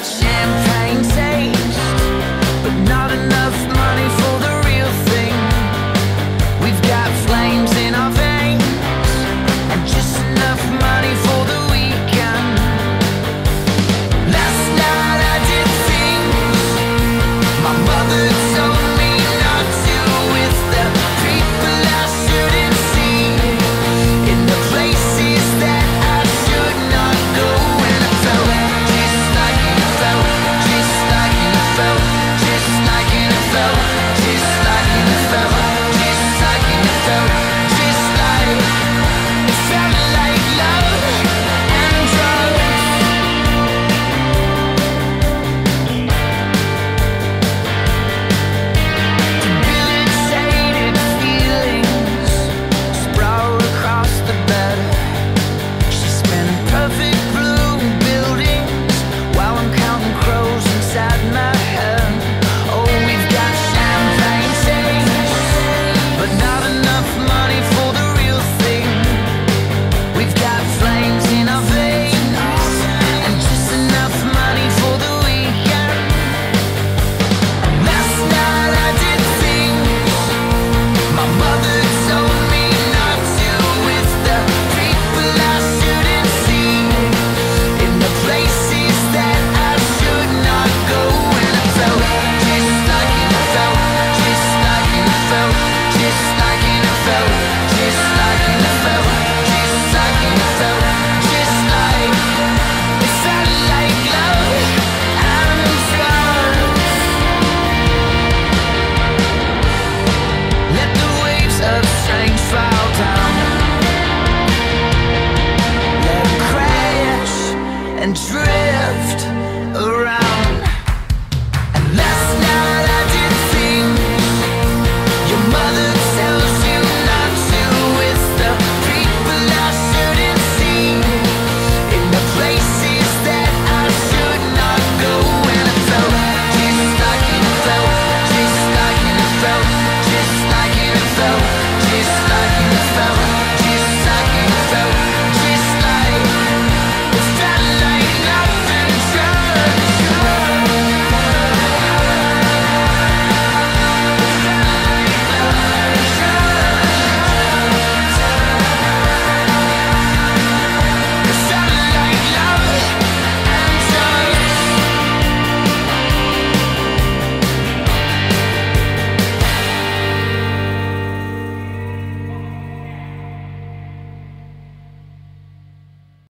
got champagne taste, but not enough money